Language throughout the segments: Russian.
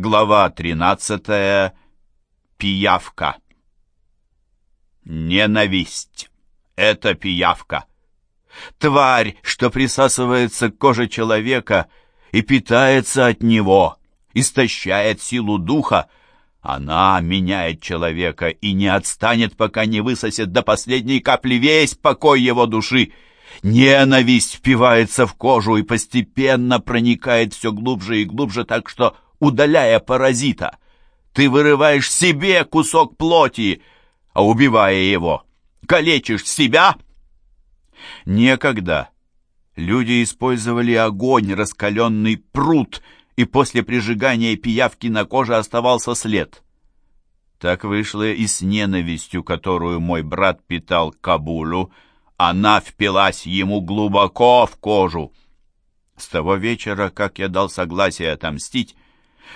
Глава 13. Пиявка. Ненависть. Это пиявка. Тварь, что присасывается к коже человека и питается от него, истощает силу духа. Она меняет человека и не отстанет, пока не высосет до последней капли весь покой его души. Ненависть впивается в кожу и постепенно проникает все глубже и глубже, так что, удаляя паразита, ты вырываешь себе кусок плоти, а убивая его, калечишь себя. Некогда люди использовали огонь, раскаленный пруд, и после прижигания пиявки на коже оставался след. Так вышло и с ненавистью, которую мой брат питал к Кабулу, она впилась ему глубоко в кожу. С того вечера, как я дал согласие отомстить,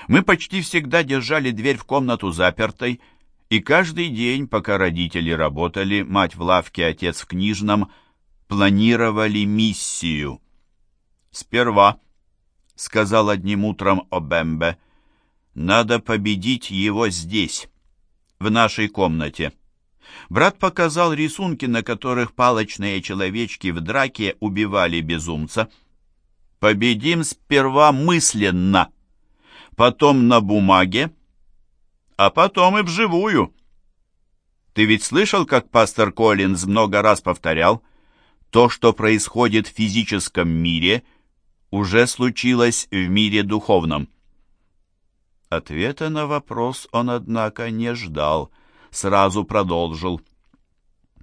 мы почти всегда держали дверь в комнату запертой, и каждый день, пока родители работали, мать в лавке, отец в книжном, планировали миссию. «Сперва», — сказал одним утром Обембе, — «надо победить его здесь, в нашей комнате». Брат показал рисунки, на которых палочные человечки в драке убивали безумца. «Победим сперва мысленно, потом на бумаге, а потом и вживую». Ты ведь слышал, как пастор Коллинз много раз повторял? То, что происходит в физическом мире, уже случилось в мире духовном. Ответа на вопрос он, однако, не ждал – сразу продолжил.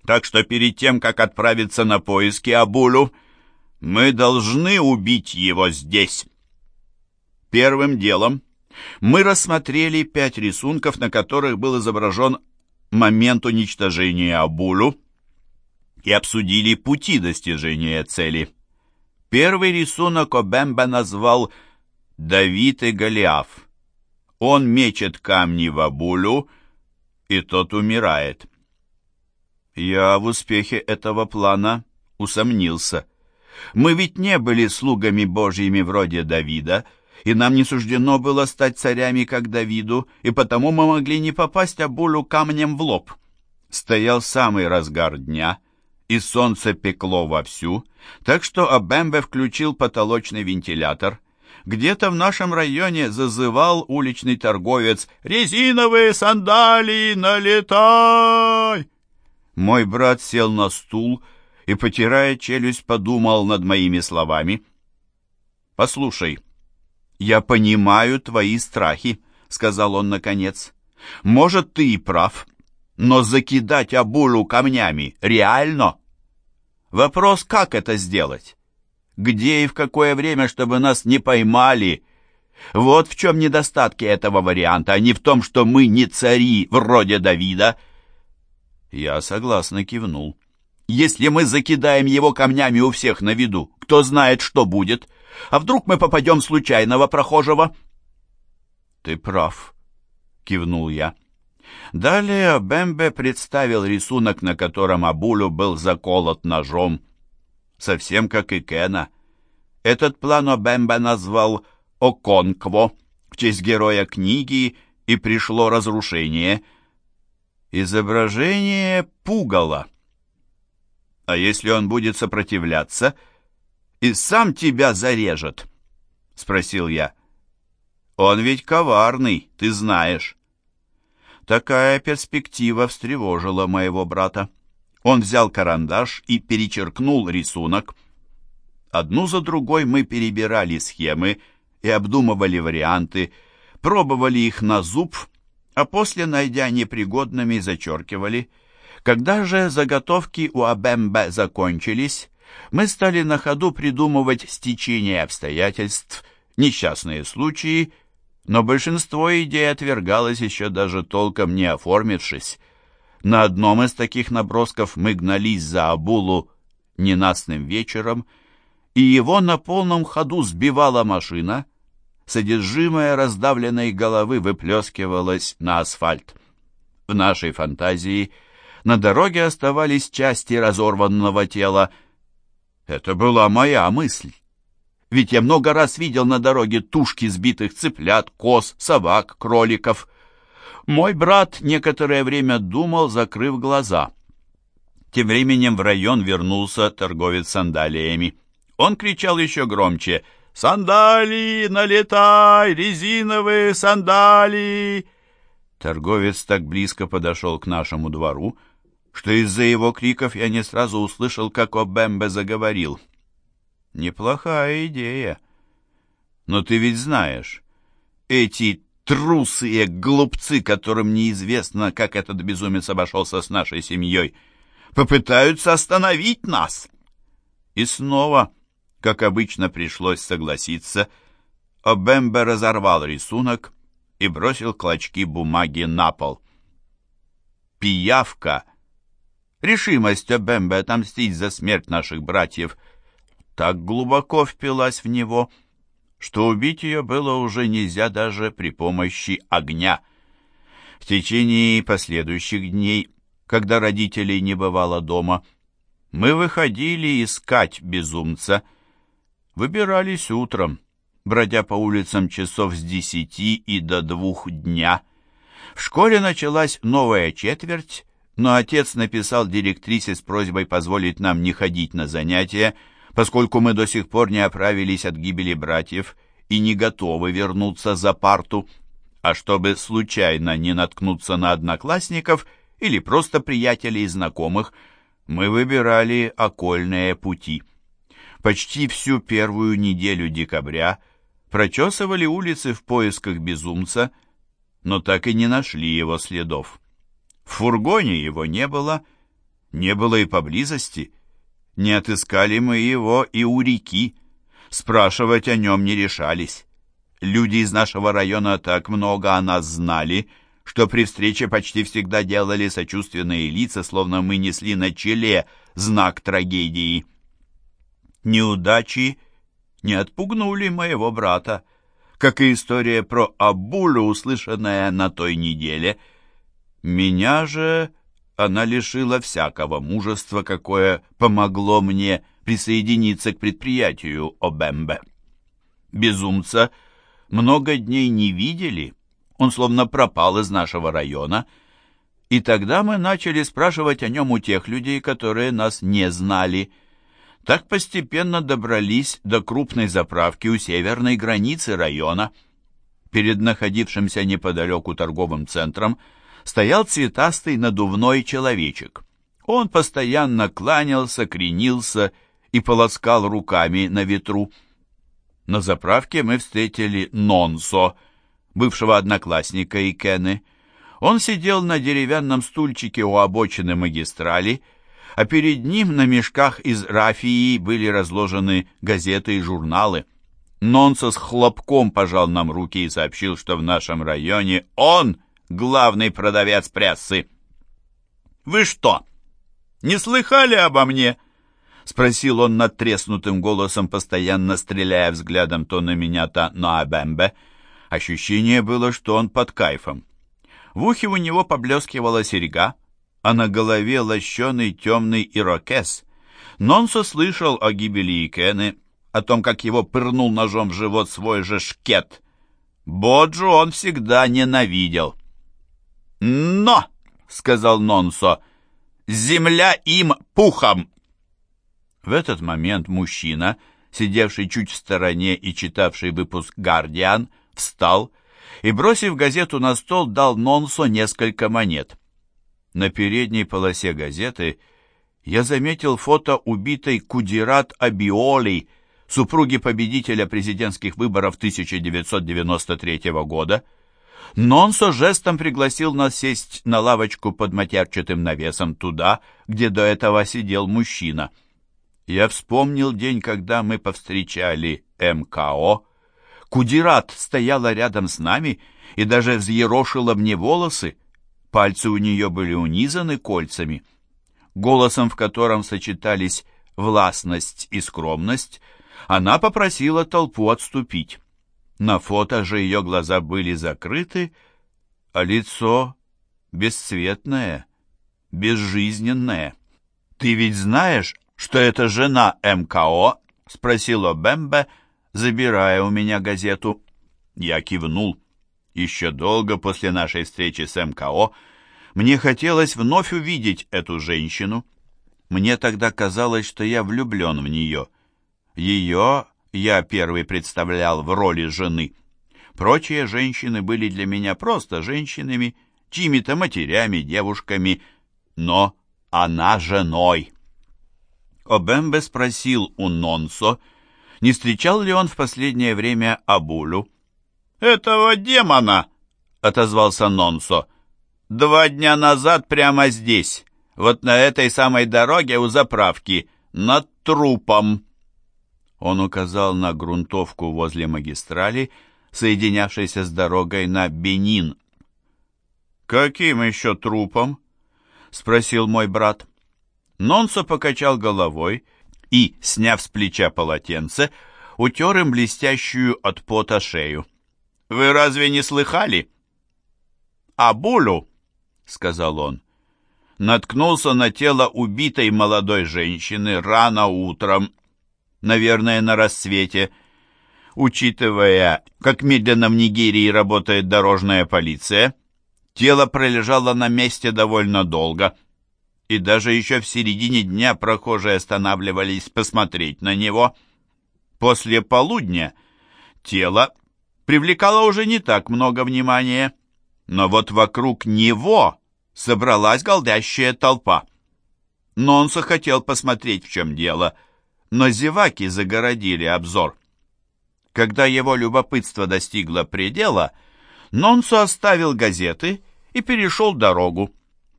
Так что перед тем, как отправиться на поиски Абулю, мы должны убить его здесь. Первым делом мы рассмотрели пять рисунков, на которых был изображен момент уничтожения Абулю и обсудили пути достижения цели. Первый рисунок Обемба назвал «Давид и Голиаф». Он мечет камни в Абулю, и тот умирает. Я в успехе этого плана усомнился. Мы ведь не были слугами Божьими вроде Давида, и нам не суждено было стать царями, как Давиду, и потому мы могли не попасть Абулю камнем в лоб. Стоял самый разгар дня, и солнце пекло вовсю, так что Абембе включил потолочный вентилятор — где-то в нашем районе зазывал уличный торговец «Резиновые сандалии, налетай!» Мой брат сел на стул и, потирая челюсть, подумал над моими словами. «Послушай, я понимаю твои страхи», — сказал он наконец. «Может, ты и прав, но закидать Абулу камнями реально? Вопрос, как это сделать?» где и в какое время, чтобы нас не поймали. Вот в чем недостатки этого варианта, а не в том, что мы не цари вроде Давида. Я согласно кивнул. Если мы закидаем его камнями у всех на виду, кто знает, что будет? А вдруг мы попадем случайного прохожего? Ты прав, кивнул я. Далее Бембе представил рисунок, на котором Абулю был заколот ножом совсем как и Кена. Этот план Обембе назвал «Оконкво» в честь героя книги, и пришло разрушение. Изображение пугало. А если он будет сопротивляться и сам тебя зарежет? Спросил я. Он ведь коварный, ты знаешь. Такая перспектива встревожила моего брата. Он взял карандаш и перечеркнул рисунок. Одну за другой мы перебирали схемы и обдумывали варианты, пробовали их на зуб, а после, найдя непригодными, зачеркивали. Когда же заготовки у Абембе закончились, мы стали на ходу придумывать стечение обстоятельств, несчастные случаи, но большинство идей отвергалось еще даже толком не оформившись. На одном из таких набросков мы гнались за Абулу ненастным вечером, и его на полном ходу сбивала машина, содержимое раздавленной головы выплескивалось на асфальт. В нашей фантазии на дороге оставались части разорванного тела. Это была моя мысль. ведь я много раз видел на дороге тушки сбитых цыплят, коз, собак, кроликов. Мой брат некоторое время думал, закрыв глаза. Тем временем в район вернулся торговец сандалиями. Он кричал еще громче «Сандалии, налетай! Резиновые сандалии!» Торговец так близко подошел к нашему двору, что из-за его криков я не сразу услышал, как Обембе заговорил. Неплохая идея. Но ты ведь знаешь, эти трусые глупцы, которым неизвестно, как этот безумец обошелся с нашей семьей, попытаются остановить нас. И снова, как обычно, пришлось согласиться. Обембе разорвал рисунок и бросил клочки бумаги на пол. Пиявка, решимость Обембе отомстить за смерть наших братьев — так глубоко впилась в него, что убить ее было уже нельзя даже при помощи огня. В течение последующих дней, когда родителей не бывало дома, мы выходили искать безумца. Выбирались утром, бродя по улицам часов с десяти и до двух дня. В школе началась новая четверть, но отец написал директрисе с просьбой позволить нам не ходить на занятия, поскольку мы до сих пор не оправились от гибели братьев и не готовы вернуться за парту, а чтобы случайно не наткнуться на одноклассников или просто приятелей и знакомых, мы выбирали окольные пути. Почти всю первую неделю декабря прочесывали улицы в поисках безумца, но так и не нашли его следов. В фургоне его не было, не было и поблизости — не отыскали мы его и у реки. Спрашивать о нем не решались. Люди из нашего района так много о нас знали, что при встрече почти всегда делали сочувственные лица, словно мы несли на челе знак трагедии. Неудачи не отпугнули моего брата, как и история про Абулю, услышанная на той неделе. Меня же она лишила всякого мужества, какое помогло мне присоединиться к предприятию Обембе. Безумца много дней не видели, он словно пропал из нашего района, и тогда мы начали спрашивать о нем у тех людей, которые нас не знали. Так постепенно добрались до крупной заправки у северной границы района. Перед находившимся неподалеку торговым центром – стоял цветастый надувной человечек. Он постоянно кланялся, кренился и полоскал руками на ветру. На заправке мы встретили Нонсо, бывшего одноклассника Икены. Он сидел на деревянном стульчике у обочины магистрали, а перед ним на мешках из рафии были разложены газеты и журналы. Нонсо с хлопком пожал нам руки и сообщил, что в нашем районе он — главный продавец прессы. «Вы что, не слыхали обо мне?» — спросил он надтреснутым голосом, постоянно стреляя взглядом то на меня, то на Абембе. Ощущение было, что он под кайфом. В ухе у него поблескивала серьга, а на голове лощеный темный ирокез. Нонсо слышал о гибели Икены, о том, как его пырнул ножом в живот свой же шкет. Боджу он всегда ненавидел. «Но!» — сказал Нонсо. «Земля им пухом!» В этот момент мужчина, сидевший чуть в стороне и читавший выпуск «Гардиан», встал и, бросив газету на стол, дал Нонсо несколько монет. На передней полосе газеты я заметил фото убитой Кудират Абиоли, супруги победителя президентских выборов 1993 года. Нонсо жестом пригласил нас сесть на лавочку под матерчатым навесом туда, где до этого сидел мужчина. Я вспомнил день, когда мы повстречали МКО. Кудират стояла рядом с нами и даже взъерошила мне волосы. Пальцы у нее были унизаны кольцами. Голосом, в котором сочетались властность и скромность, она попросила толпу отступить. На фото же ее глаза были закрыты, а лицо бесцветное, безжизненное. «Ты ведь знаешь, что это жена МКО?» — спросила Бэмбе, забирая у меня газету. Я кивнул. Еще долго после нашей встречи с МКО мне хотелось вновь увидеть эту женщину. Мне тогда казалось, что я влюблен в нее. Ее я первый представлял в роли жены. Прочие женщины были для меня просто женщинами, чьими-то матерями, девушками, но она женой. Обембе спросил у Нонсо, не встречал ли он в последнее время Абулю. «Этого демона!» — отозвался Нонсо. «Два дня назад прямо здесь, вот на этой самой дороге у заправки, над трупом». Он указал на грунтовку возле магистрали, соединявшейся с дорогой на Бенин. «Каким еще трупом?» — спросил мой брат. Нонсо покачал головой и, сняв с плеча полотенце, утер им блестящую от пота шею. «Вы разве не слыхали?» «Абулю», — сказал он, — наткнулся на тело убитой молодой женщины рано утром, наверное, на рассвете. Учитывая, как медленно в Нигерии работает дорожная полиция, тело пролежало на месте довольно долго — и даже еще в середине дня прохожие останавливались посмотреть на него. После полудня тело привлекало уже не так много внимания, но вот вокруг него собралась голдящая толпа. Нонсо хотел посмотреть, в чем дело, но зеваки загородили обзор. Когда его любопытство достигло предела, Нонсо оставил газеты и перешел дорогу.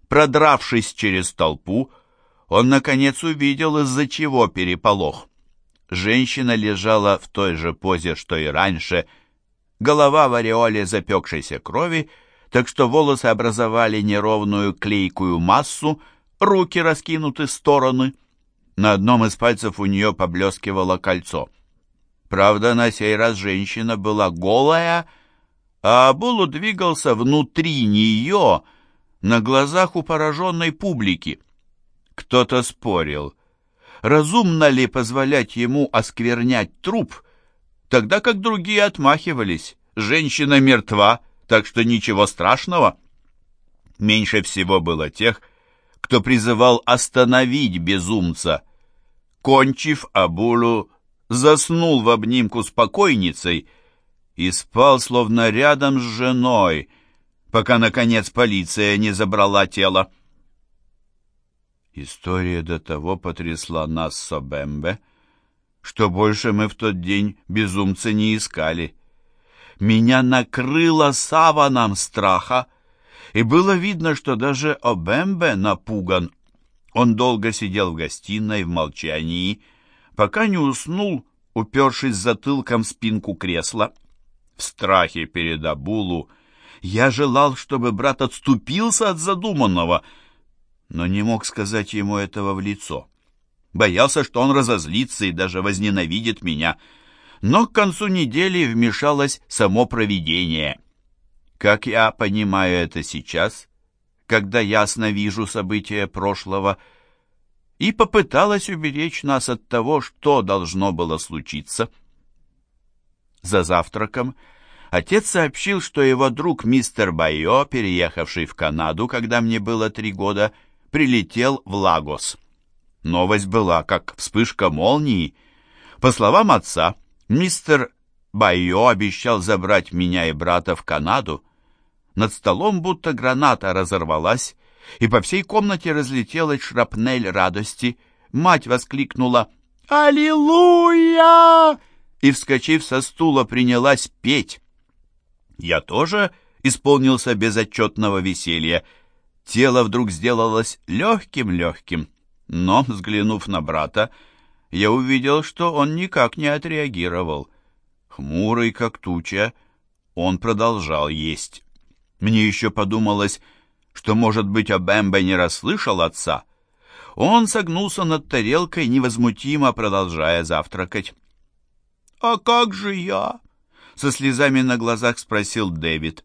Продравшись через толпу, он, наконец, увидел, из-за чего переполох. Женщина лежала в той же позе, что и раньше, голова в ореоле запекшейся крови, так что волосы образовали неровную клейкую массу, руки раскинуты в стороны. На одном из пальцев у нее поблескивало кольцо. Правда, на сей раз женщина была голая, а Абулу двигался внутри нее — на глазах у пораженной публики. Кто-то спорил, разумно ли позволять ему осквернять труп, тогда как другие отмахивались. Женщина мертва, так что ничего страшного. Меньше всего было тех, кто призывал остановить безумца. Кончив Абулу, заснул в обнимку с покойницей и спал словно рядом с женой — пока, наконец, полиция не забрала тело. История до того потрясла нас с Обембе, что больше мы в тот день безумца не искали. Меня накрыло саваном страха, и было видно, что даже Обембе напуган. Он долго сидел в гостиной в молчании, пока не уснул, упершись затылком в спинку кресла. В страхе перед Абулу я желал, чтобы брат отступился от задуманного, но не мог сказать ему этого в лицо. Боялся, что он разозлится и даже возненавидит меня. Но к концу недели вмешалось само провидение. Как я понимаю это сейчас, когда ясно вижу события прошлого, и попыталась уберечь нас от того, что должно было случиться. За завтраком Отец сообщил, что его друг мистер Байо, переехавший в Канаду, когда мне было три года, прилетел в Лагос. Новость была как вспышка молнии. По словам отца, мистер Байо обещал забрать меня и брата в Канаду. Над столом будто граната разорвалась, и по всей комнате разлетелась шрапнель радости. Мать воскликнула «Аллилуйя!» и, вскочив со стула, принялась петь. Я тоже исполнился безотчетного веселья. Тело вдруг сделалось легким-легким, но, взглянув на брата, я увидел, что он никак не отреагировал. Хмурый, как туча, он продолжал есть. Мне еще подумалось, что, может быть, Обэмбе не расслышал отца. Он согнулся над тарелкой, невозмутимо продолжая завтракать. «А как же я?» со слезами на глазах спросил Дэвид.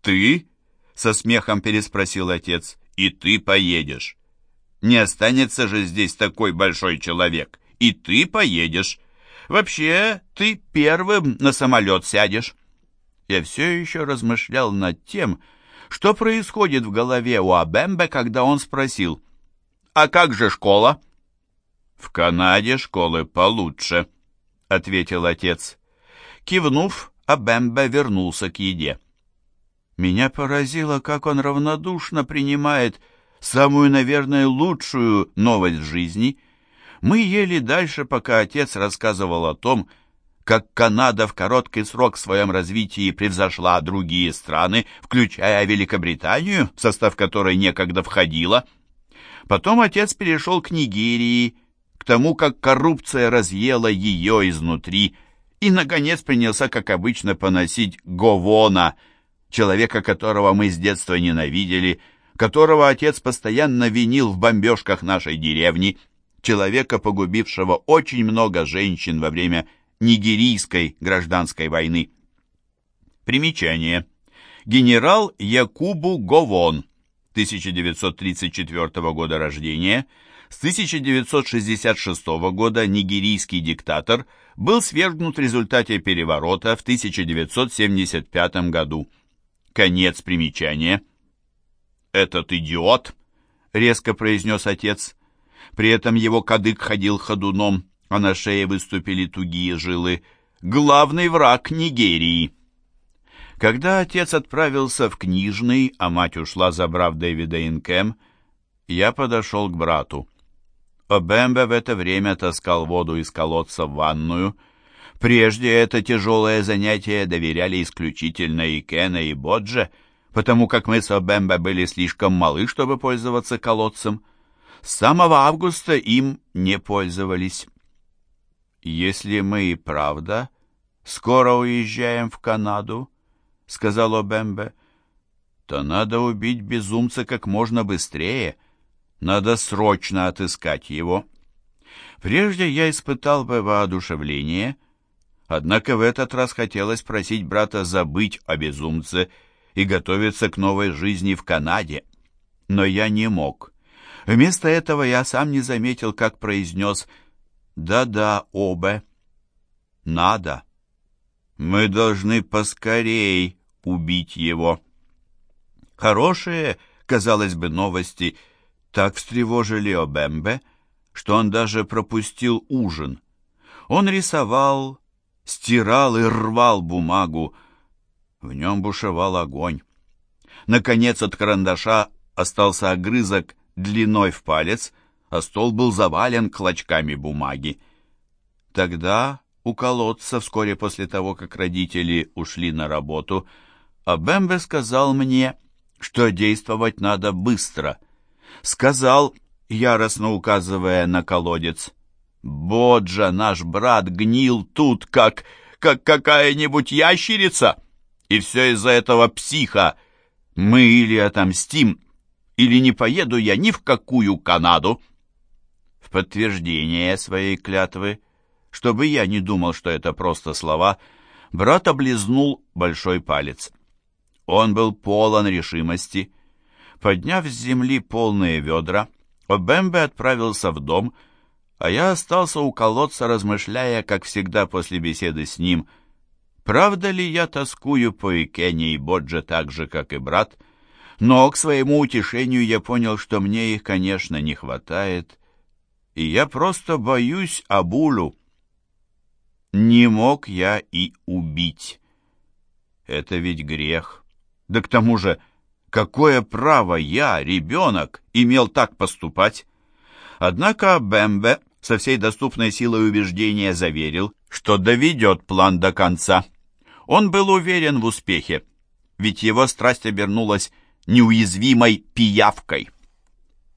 «Ты?» — со смехом переспросил отец. «И ты поедешь. Не останется же здесь такой большой человек. И ты поедешь. Вообще, ты первым на самолет сядешь. Я все еще размышлял над тем, что происходит в голове у Абембе, когда он спросил, «А как же школа?» «В Канаде школы получше», — ответил отец. Кивнув, Абембе вернулся к еде. Меня поразило, как он равнодушно принимает самую, наверное, лучшую новость в жизни. Мы ели дальше, пока отец рассказывал о том, как Канада в короткий срок в своем развитии превзошла другие страны, включая Великобританию, в состав которой некогда входила. Потом отец перешел к Нигерии, к тому, как коррупция разъела ее изнутри, и, наконец, принялся, как обычно, поносить Говона, человека, которого мы с детства ненавидели, которого отец постоянно винил в бомбежках нашей деревни, человека, погубившего очень много женщин во время нигерийской гражданской войны. Примечание. Генерал Якубу Говон, 1934 года рождения, с 1966 года нигерийский диктатор был свергнут в результате переворота в 1975 году. Конец примечания. «Этот идиот!» — резко произнес отец. При этом его кадык ходил ходуном, а на шее выступили тугие жилы. «Главный враг Нигерии!» Когда отец отправился в книжный, а мать ушла, забрав Дэвида Инкем, я подошел к брату. Обембе в это время таскал воду из колодца в ванную. Прежде это тяжелое занятие доверяли исключительно и Кена, и Бодже, потому как мы с Обембе были слишком малы, чтобы пользоваться колодцем. С самого августа им не пользовались. «Если мы и правда скоро уезжаем в Канаду», — сказал Обембе, — «то надо убить безумца как можно быстрее». Надо срочно отыскать его. Прежде я испытал бы воодушевление, однако в этот раз хотелось просить брата забыть о безумце и готовиться к новой жизни в Канаде. Но я не мог. Вместо этого я сам не заметил, как произнес «Да-да, Обе, надо. Мы должны поскорей убить его». Хорошие, казалось бы, новости — так встревожили Обембе, что он даже пропустил ужин. Он рисовал, стирал и рвал бумагу. В нем бушевал огонь. Наконец от карандаша остался огрызок длиной в палец, а стол был завален клочками бумаги. Тогда у колодца, вскоре после того, как родители ушли на работу, Абембе сказал мне, что действовать надо быстро — сказал, яростно указывая на колодец. «Боджа, наш брат, гнил тут, как... как какая-нибудь ящерица! И все из-за этого психа! Мы или отомстим, или не поеду я ни в какую Канаду!» Подтверждение своей клятвы, чтобы я не думал, что это просто слова, брат облизнул большой палец. Он был полон решимости — Подняв с земли полные ведра, Обембе отправился в дом, а я остался у колодца, размышляя, как всегда после беседы с ним, правда ли я тоскую по Икене и Бодже так же, как и брат, но к своему утешению я понял, что мне их, конечно, не хватает, и я просто боюсь Абулу. Не мог я и убить. Это ведь грех. Да к тому же Какое право я, ребенок, имел так поступать? Однако Бэмбе со всей доступной силой убеждения заверил, что доведет план до конца. Он был уверен в успехе, ведь его страсть обернулась неуязвимой пиявкой.